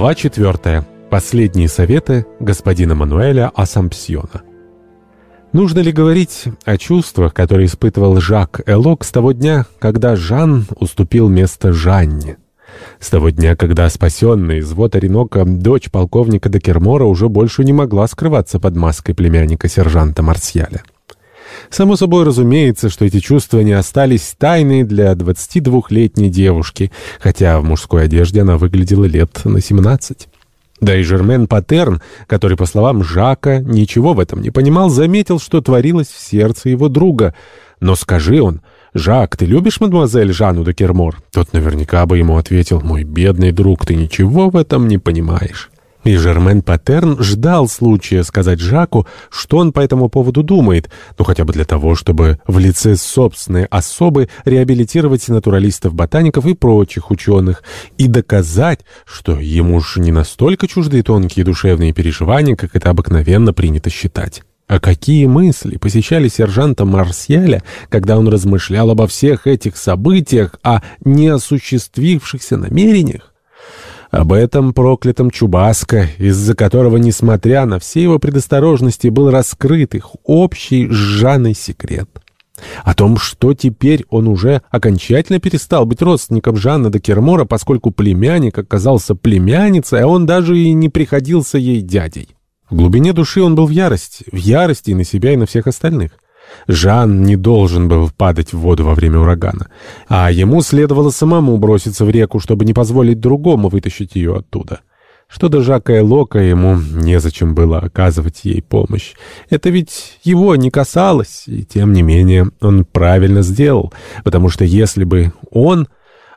Глава 4. Последние советы господина Мануэля Ассампсиона. Нужно ли говорить о чувствах, которые испытывал Жак Элок с того дня, когда Жан уступил место Жанне? С того дня, когда спасенная из вот Оренока дочь полковника Декермора уже больше не могла скрываться под маской племянника сержанта Марсьяля. Само собой разумеется, что эти чувства не остались тайной для 22-летней девушки, хотя в мужской одежде она выглядела лет на 17. Да и Жермен Патерн, который, по словам Жака, ничего в этом не понимал, заметил, что творилось в сердце его друга. Но скажи он, «Жак, ты любишь мадемуазель Жанну де Кермор?» Тот наверняка бы ему ответил, «Мой бедный друг, ты ничего в этом не понимаешь». И Жермен Патерн ждал случая сказать Жаку, что он по этому поводу думает, ну хотя бы для того, чтобы в лице собственной особы реабилитировать натуралистов-ботаников и прочих ученых и доказать, что ему же не настолько чужды тонкие душевные переживания, как это обыкновенно принято считать. А какие мысли посещали сержанта Марсьяля, когда он размышлял обо всех этих событиях, о неосуществившихся намерениях? Об этом проклятом Чубаско, из-за которого, несмотря на все его предосторожности, был раскрыт их общий с Жанной секрет. О том, что теперь он уже окончательно перестал быть родственником Жанны де Кермора, поскольку племянник оказался племянницей, а он даже и не приходился ей дядей. В глубине души он был в ярости, в ярости и на себя, и на всех остальных. Жан не должен был падать в воду во время урагана, а ему следовало самому броситься в реку, чтобы не позволить другому вытащить ее оттуда. Что до Жака и Лока, ему незачем было оказывать ей помощь. Это ведь его не касалось, и тем не менее он правильно сделал, потому что если бы он,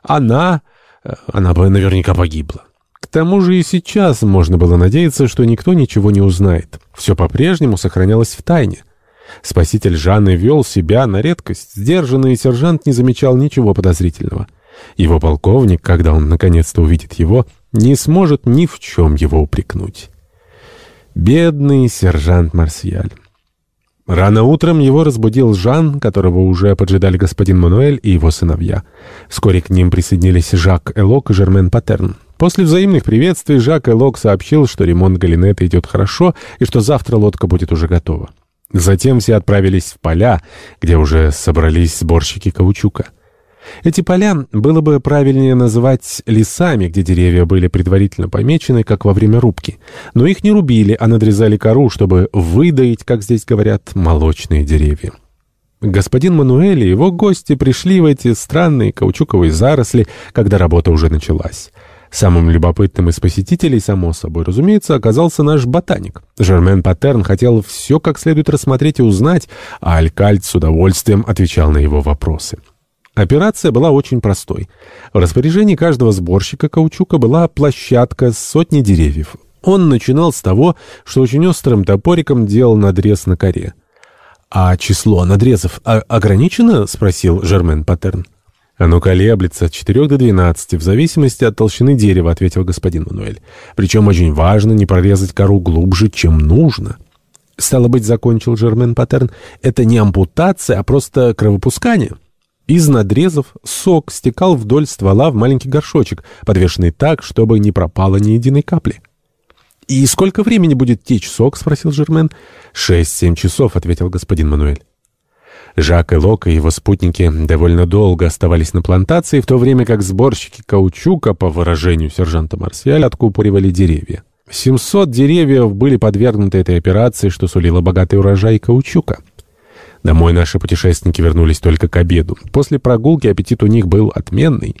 она, она бы наверняка погибла. К тому же и сейчас можно было надеяться, что никто ничего не узнает. Все по-прежнему сохранялось в тайне. Спаситель Жанны вел себя на редкость. Сдержанный сержант не замечал ничего подозрительного. Его полковник, когда он наконец-то увидит его, не сможет ни в чем его упрекнуть. Бедный сержант Марсиаль. Рано утром его разбудил Жан, которого уже поджидали господин Мануэль и его сыновья. Вскоре к ним присоединились Жак Элок и Жермен Патерн. После взаимных приветствий Жак Элок сообщил, что ремонт галинета идет хорошо и что завтра лодка будет уже готова. Затем все отправились в поля, где уже собрались сборщики каучука. Эти поля было бы правильнее называть лесами, где деревья были предварительно помечены, как во время рубки. Но их не рубили, а надрезали кору, чтобы выдаить, как здесь говорят, молочные деревья. Господин Мануэль и его гости пришли в эти странные каучуковые заросли, когда работа уже началась. Самым любопытным из посетителей, само собой разумеется, оказался наш ботаник. Жермен Паттерн хотел все как следует рассмотреть и узнать, а Алькальд с удовольствием отвечал на его вопросы. Операция была очень простой. В распоряжении каждого сборщика каучука была площадка с сотней деревьев. Он начинал с того, что очень острым топориком делал надрез на коре. «А число надрезов ограничено?» — спросил Жермен Паттерн. «Оно колеблется от 4 до 12, в зависимости от толщины дерева», — ответил господин Мануэль. «Причем очень важно не прорезать кору глубже, чем нужно». «Стало быть, — закончил Жермен Паттерн, — это не ампутация, а просто кровопускание». Из надрезов сок стекал вдоль ствола в маленький горшочек, подвешенный так, чтобы не пропало ни единой капли. «И сколько времени будет течь сок?» — спросил Жермен. «Шесть-семь часов», — ответил господин Мануэль. Жак и Лок и его спутники довольно долго оставались на плантации, в то время как сборщики каучука, по выражению сержанта Марсиаль, откупоривали деревья. 700 деревьев были подвергнуты этой операции, что сулило богатый урожай каучука. Домой наши путешественники вернулись только к обеду. После прогулки аппетит у них был отменный.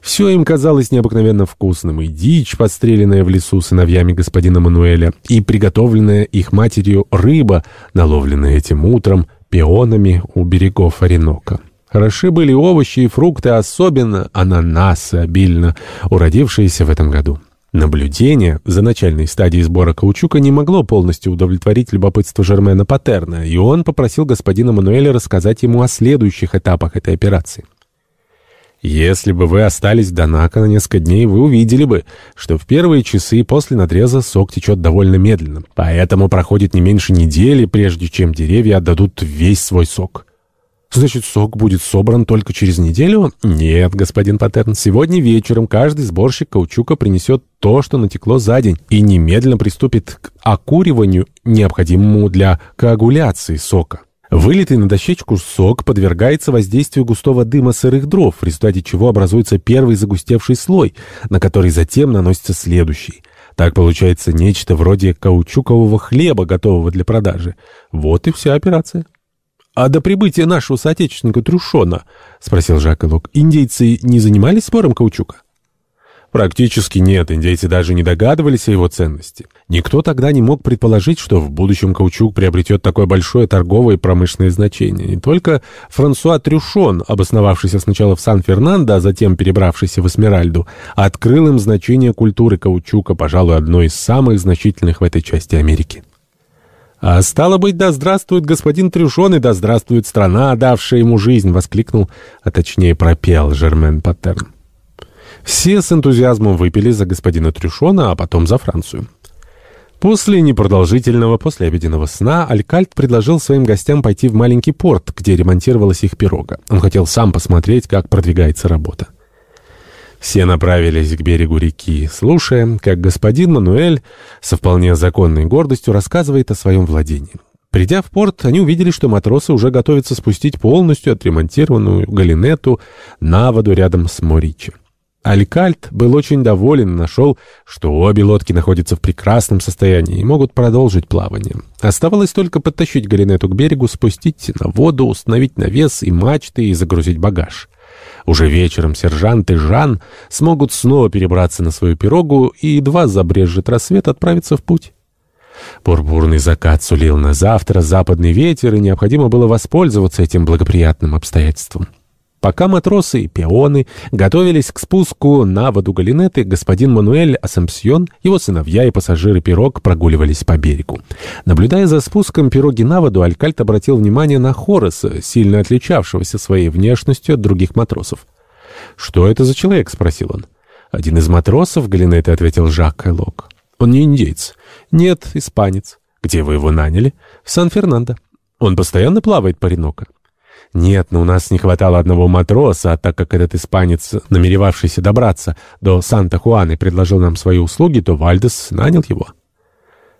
Все им казалось необыкновенно вкусным, и дичь, подстреленная в лесу сыновьями господина Мануэля, и приготовленная их матерью рыба, наловленная этим утром, пионами у берегов Оренока. Хороши были овощи и фрукты, особенно ананасы, обильно уродившиеся в этом году. Наблюдение за начальной стадией сбора каучука не могло полностью удовлетворить любопытство Жермена Патерна, и он попросил господина Мануэля рассказать ему о следующих этапах этой операции. Если бы вы остались в Донако на несколько дней, вы увидели бы, что в первые часы после надреза сок течет довольно медленно. Поэтому проходит не меньше недели, прежде чем деревья отдадут весь свой сок. Значит, сок будет собран только через неделю? Нет, господин Паттерн, сегодня вечером каждый сборщик каучука принесет то, что натекло за день, и немедленно приступит к окуриванию, необходимому для коагуляции сока. Вылитый на дощечку сок подвергается воздействию густого дыма сырых дров, в результате чего образуется первый загустевший слой, на который затем наносится следующий. Так получается нечто вроде каучукового хлеба, готового для продажи. Вот и вся операция. «А до прибытия нашего соотечественника Трюшона, — спросил Жак Элок, — индейцы не занимались спором каучука?» Практически нет, индейцы даже не догадывались о его ценности. Никто тогда не мог предположить, что в будущем каучук приобретет такое большое торговое и промышленное значение. Не только Франсуа Трюшон, обосновавшийся сначала в Сан-Фернандо, а затем перебравшийся в Эсмеральду, открыл им значение культуры каучука, пожалуй, одной из самых значительных в этой части Америки. «А стало быть, да здравствует господин Трюшон, и да здравствует страна, давшая ему жизнь!» — воскликнул, а точнее пропел Жермен Паттерн. Все с энтузиазмом выпили за господина Трюшона, а потом за Францию. После непродолжительного послеобеденного сна Алькальт предложил своим гостям пойти в маленький порт, где ремонтировалась их пирога. Он хотел сам посмотреть, как продвигается работа. Все направились к берегу реки, слушая, как господин Мануэль со вполне законной гордостью рассказывает о своем владении. Придя в порт, они увидели, что матросы уже готовятся спустить полностью отремонтированную галинету на воду рядом с Моричи. Алькальт был очень доволен и нашел, что обе лодки находятся в прекрасном состоянии и могут продолжить плавание. Оставалось только подтащить Галинету к берегу, спустить на воду, установить навес и мачты и загрузить багаж. Уже вечером сержант и Жан смогут снова перебраться на свою пирогу и едва забрежет рассвет отправиться в путь. Пурпурный закат сулил на завтра западный ветер, и необходимо было воспользоваться этим благоприятным обстоятельством. Пока матросы и пионы готовились к спуску на воду Галинеты, господин Мануэль Асампсьон, его сыновья и пассажиры пирог прогуливались по берегу. Наблюдая за спуском пироги на воду, Алькальт обратил внимание на Хороса, сильно отличавшегося своей внешностью от других матросов. «Что это за человек?» — спросил он. «Один из матросов Галинеты», — ответил Жак Кайлок. «Он не индейец». «Нет, испанец». «Где вы его наняли?» «В Сан-Фернандо». «Он постоянно плавает по Ренока?» Нет, но у нас не хватало одного матроса, а так как этот испанец, намеревавшийся добраться до Санта-Хуаны, предложил нам свои услуги, то Вальдес нанял его.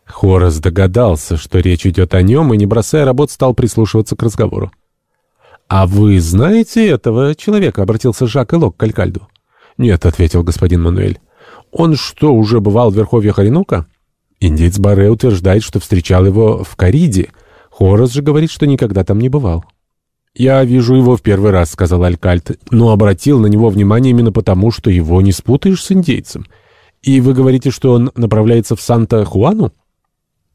Хорас догадался, что речь идет о нем, и, не бросая работ, стал прислушиваться к разговору. «А вы знаете этого человека?» — обратился Жак Элок к Алькальду. «Нет», — ответил господин Мануэль. «Он что, уже бывал в Верховьях Оренука?» Индейец Барре утверждает, что встречал его в Кариде. Хорас же говорит, что никогда там не бывал. «Я вижу его в первый раз», — сказал Алькальт, «но обратил на него внимание именно потому, что его не спутаешь с индейцем. И вы говорите, что он направляется в Санта-Хуану?»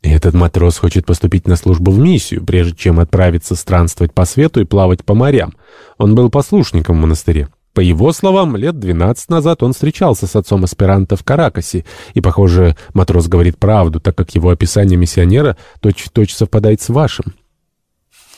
«Этот матрос хочет поступить на службу в миссию, прежде чем отправиться странствовать по свету и плавать по морям. Он был послушником в монастыре. По его словам, лет 12 назад он встречался с отцом аспиранта в Каракасе, и, похоже, матрос говорит правду, так как его описание миссионера точь-в-точь -точь совпадает с вашим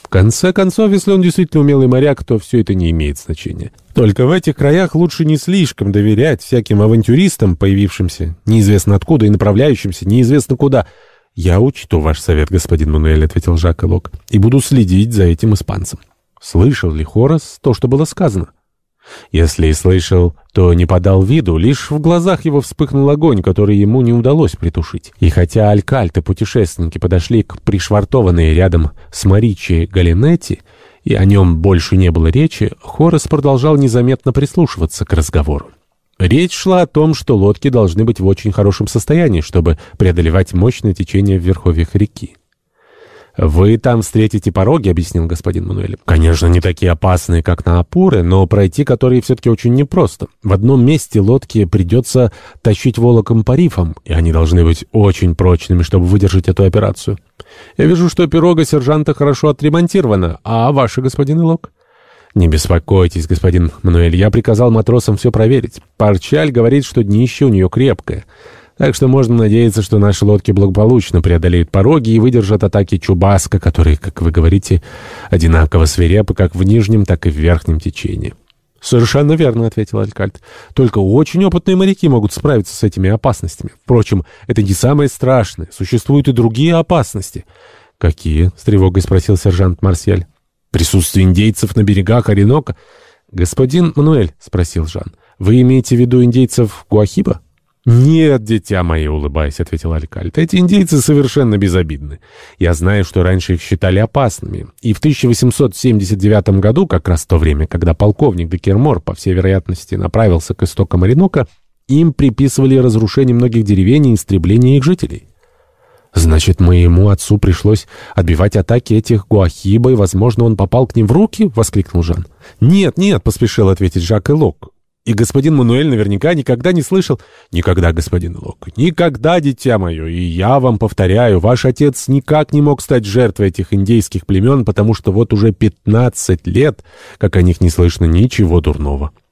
конце концов, если он действительно умелый моряк, то все это не имеет значения. Только в этих краях лучше не слишком доверять всяким авантюристам, появившимся неизвестно откуда и направляющимся неизвестно куда. «Я учту ваш совет, господин Мануэль», — ответил Жак Элок, — «и буду следить за этим испанцем». Слышал ли Хорас то, что было сказано? Если и слышал, то не подал виду, лишь в глазах его вспыхнул огонь, который ему не удалось притушить. И хотя Алькальт и путешественники подошли к пришвартованной рядом с Маричи Галинетти, и о нем больше не было речи, Хорас продолжал незаметно прислушиваться к разговору. Речь шла о том, что лодки должны быть в очень хорошем состоянии, чтобы преодолевать мощное течение в верховьях реки. «Вы там встретите пороги», — объяснил господин Мануэль. «Конечно, не такие опасные, как на опоры, но пройти которые все-таки очень непросто. В одном месте лодки придется тащить волоком по рифам, и они должны быть очень прочными, чтобы выдержать эту операцию. Я вижу, что пирога сержанта хорошо отремонтирована, а ваша, господин Илок?» «Не беспокойтесь, господин Мануэль, я приказал матросам все проверить. Парчаль говорит, что днище у нее крепкое». Так что можно надеяться, что наши лодки благополучно преодолеют пороги и выдержат атаки Чубаска, которые, как вы говорите, одинаково свирепы как в нижнем, так и в верхнем течении. «Совершенно верно», — ответил Алькальт. «Только очень опытные моряки могут справиться с этими опасностями. Впрочем, это не самое страшное. Существуют и другие опасности». «Какие?» — с тревогой спросил сержант Марсиаль. Присутствие индейцев на берегах Оренока? «Господин Мануэль», — спросил Жан, — «вы имеете в виду индейцев Гуахиба?» «Нет, дитя мое», — улыбаясь, ответил Алькальт, — «эти индейцы совершенно безобидны. Я знаю, что раньше их считали опасными, и в 1879 году, как раз в то время, когда полковник Декермор, по всей вероятности, направился к истокам Оренока, им приписывали разрушение многих деревень и истребление их жителей». «Значит, моему отцу пришлось отбивать атаки этих гуахиба, и, возможно, он попал к ним в руки?» — воскликнул Жан. «Нет, нет», — поспешил ответить Жак Элок. И господин Мануэль наверняка никогда не слышал... Никогда, господин Лок, никогда, дитя мое. И я вам повторяю, ваш отец никак не мог стать жертвой этих индейских племен, потому что вот уже 15 лет, как о них не слышно ничего дурного. —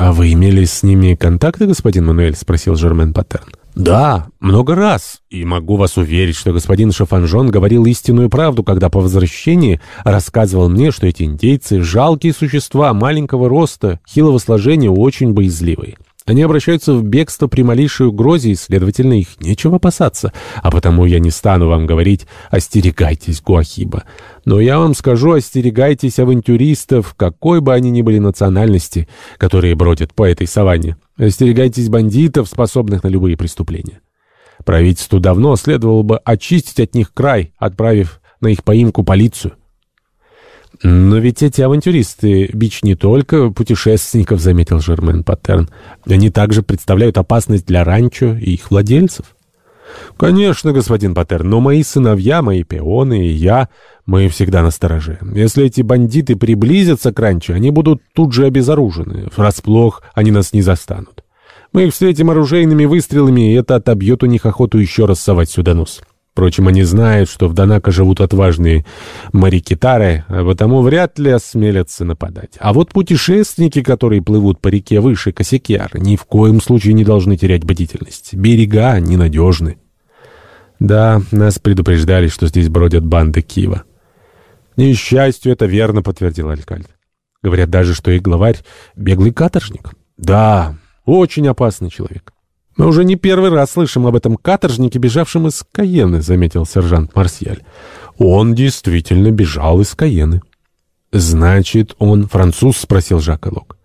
А вы имели с ними контакты, господин Мануэль? — спросил Жермен Паттерн. «Да, много раз. И могу вас уверить, что господин Шафанжон говорил истинную правду, когда по возвращении рассказывал мне, что эти индейцы — жалкие существа маленького роста, хилого сложения, очень боязливые. Они обращаются в бегство при малейшей угрозе, и, следовательно, их нечего опасаться. А потому я не стану вам говорить «остерегайтесь, Гуахиба». Но я вам скажу «остерегайтесь авантюристов, какой бы они ни были национальности, которые бродят по этой саванне». Остерегайтесь бандитов, способных на любые преступления. Правительству давно следовало бы очистить от них край, отправив на их поимку полицию. «Но ведь эти авантюристы — бич не только путешественников», — заметил Жермен Паттерн. «Они также представляют опасность для ранчо и их владельцев». «Конечно, господин Паттерн, но мои сыновья, мои пионы и я, мы всегда на стороже. Если эти бандиты приблизятся к ранчо, они будут тут же обезоружены. Врасплох они нас не застанут. Мы их встретим оружейными выстрелами, и это отобьет у них охоту еще раз совать сюда нос». Впрочем, они знают, что в Донако живут отважные марикитары, а потому вряд ли осмелятся нападать. А вот путешественники, которые плывут по реке выше Косякьяр, ни в коем случае не должны терять бдительность. Берега ненадежны. Да, нас предупреждали, что здесь бродят банды Киева. Несчастью, это верно, подтвердил Алькальд. Говорят даже, что их главарь — беглый каторжник. Да, очень опасный человек. «Мы уже не первый раз слышим об этом каторжнике, бежавшем из Каены», — заметил сержант Марсиаль. «Он действительно бежал из Каены». «Значит, он француз?» — спросил Жак Элок.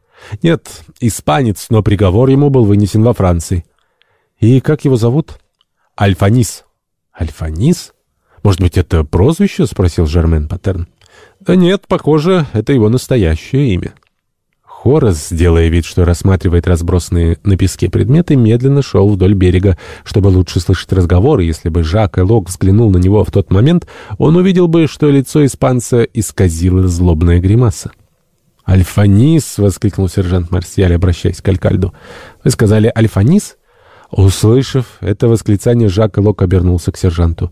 «Нет, испанец, но приговор ему был вынесен во Франции». «И как его зовут?» «Альфанис». «Альфанис? Может быть, это прозвище?» — спросил Жермен Паттерн. «Да нет, похоже, это его настоящее имя». Хорас, делая вид, что рассматривает разбросанные на песке предметы, медленно шел вдоль берега, чтобы лучше слышать разговор, если бы Жак Элок взглянул на него в тот момент, он увидел бы, что лицо испанца исказило злобная гримаса. «Альфанис!» — воскликнул сержант Марсиаль, обращаясь к Алькальду. «Вы сказали «Альфанис»?» Услышав это восклицание, Жак Элок обернулся к сержанту.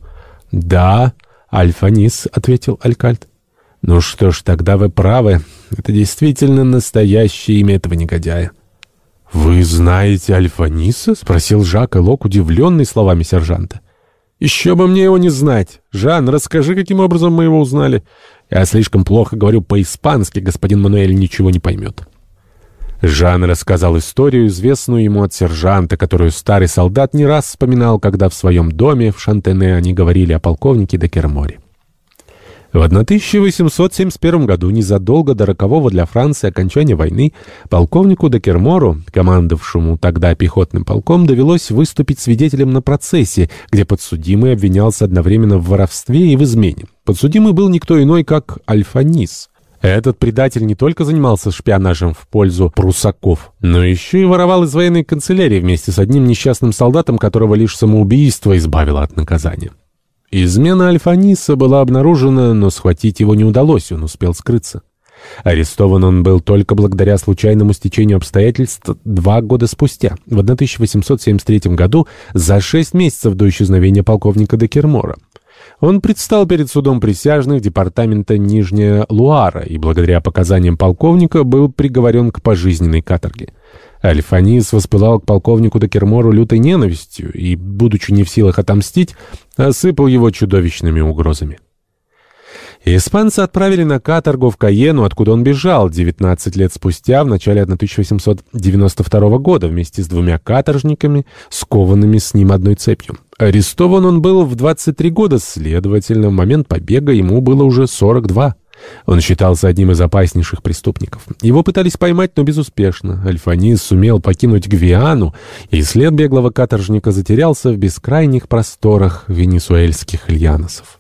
«Да, Альфанис», — ответил Алькальд. «Ну что ж, тогда вы правы. Это действительно настоящее имя этого негодяя». «Вы знаете Альфаниса?» — спросил Жак Элок, удивленный словами сержанта. «Еще бы мне его не знать. Жан, расскажи, каким образом мы его узнали. Я слишком плохо говорю по-испански, господин Мануэль ничего не поймет». Жан рассказал историю, известную ему от сержанта, которую старый солдат не раз вспоминал, когда в своем доме в Шантене они говорили о полковнике Декерморе. В 1871 году, незадолго до рокового для Франции окончания войны, полковнику Декермору, командовавшему тогда пехотным полком, довелось выступить свидетелем на процессе, где подсудимый обвинялся одновременно в воровстве и в измене. Подсудимый был никто иной, как Альфанис. Этот предатель не только занимался шпионажем в пользу прусаков, но еще и воровал из военной канцелярии вместе с одним несчастным солдатом, которого лишь самоубийство избавило от наказания. Измена Альфаниса была обнаружена, но схватить его не удалось, он успел скрыться. Арестован он был только благодаря случайному стечению обстоятельств два года спустя, в 1873 году, за шесть месяцев до исчезновения полковника Декермора. Он предстал перед судом присяжных департамента Нижняя Луара и благодаря показаниям полковника был приговорен к пожизненной каторге. Альфанис воспылал к полковнику Декермору лютой ненавистью и, будучи не в силах отомстить, осыпал его чудовищными угрозами. Испанцы отправили на каторгу в Каену, откуда он бежал 19 лет спустя, в начале 1892 года, вместе с двумя каторжниками, скованными с ним одной цепью. Арестован он был в 23 года, следовательно, в момент побега ему было уже 42. Он считался одним из опаснейших преступников. Его пытались поймать, но безуспешно. Альфанис сумел покинуть Гвиану, и след беглого каторжника затерялся в бескрайних просторах венесуэльских льяносов.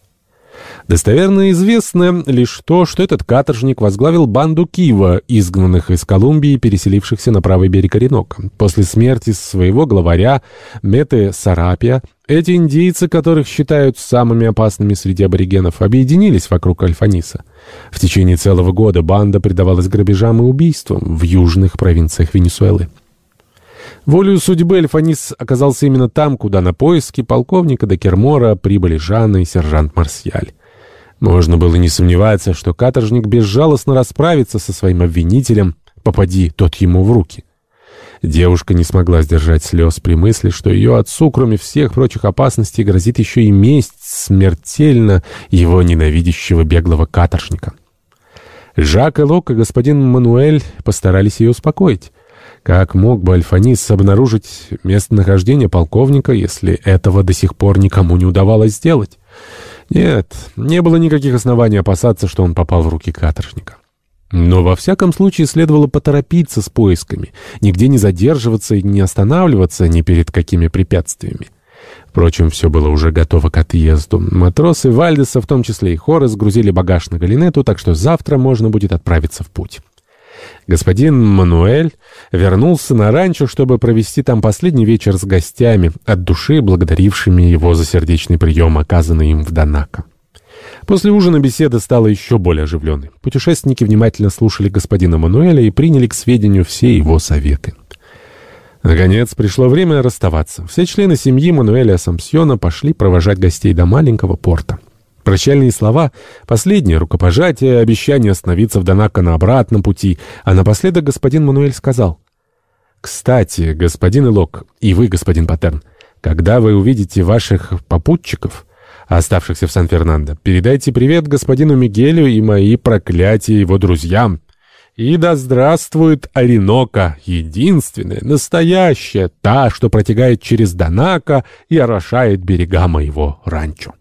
Достоверно известно лишь то, что этот каторжник возглавил банду Кива, изгнанных из Колумбии, переселившихся на правый берег Оренока. После смерти своего главаря Меты Сарапия эти индейцы, которых считают самыми опасными среди аборигенов, объединились вокруг Альфаниса. В течение целого года банда предавалась грабежам и убийствам в южных провинциях Венесуэлы. Волею судьбы Альфанис оказался именно там, куда на поиски полковника Декермора прибыли Жанна и сержант Марсиаль. Можно было не сомневаться, что каторжник безжалостно расправится со своим обвинителем, попади тот ему в руки. Девушка не смогла сдержать слез при мысли, что ее отцу, кроме всех прочих опасностей, грозит еще и месть смертельно его ненавидящего беглого каторжника. Жак и Лок и господин Мануэль постарались ее успокоить. Как мог бы Альфанис обнаружить местонахождение полковника, если этого до сих пор никому не удавалось сделать? Нет, не было никаких оснований опасаться, что он попал в руки каторжника. Но во всяком случае следовало поторопиться с поисками, нигде не задерживаться и не останавливаться ни перед какими препятствиями. Впрочем, все было уже готово к отъезду. Матросы Вальдеса, в том числе и Хоры, сгрузили багаж на Галинету, так что завтра можно будет отправиться в путь. Господин Мануэль вернулся на ранчо, чтобы провести там последний вечер с гостями, от души благодарившими его за сердечный прием, оказанный им в Донако. После ужина беседа стала еще более оживленной. Путешественники внимательно слушали господина Мануэля и приняли к сведению все его советы. Наконец, пришло время расставаться. Все члены семьи Мануэля Самсьона пошли провожать гостей до маленького порта. Прощальные слова, последнее рукопожатие, обещание остановиться в Донако на обратном пути, а напоследок господин Мануэль сказал, «Кстати, господин Илок, и вы, господин Патерн, когда вы увидите ваших попутчиков, оставшихся в Сан-Фернандо, передайте привет господину Мигелю и мои проклятия его друзьям. И да здравствует Оренока, единственная, настоящая, та, что протекает через Донако и орошает берега моего ранчо».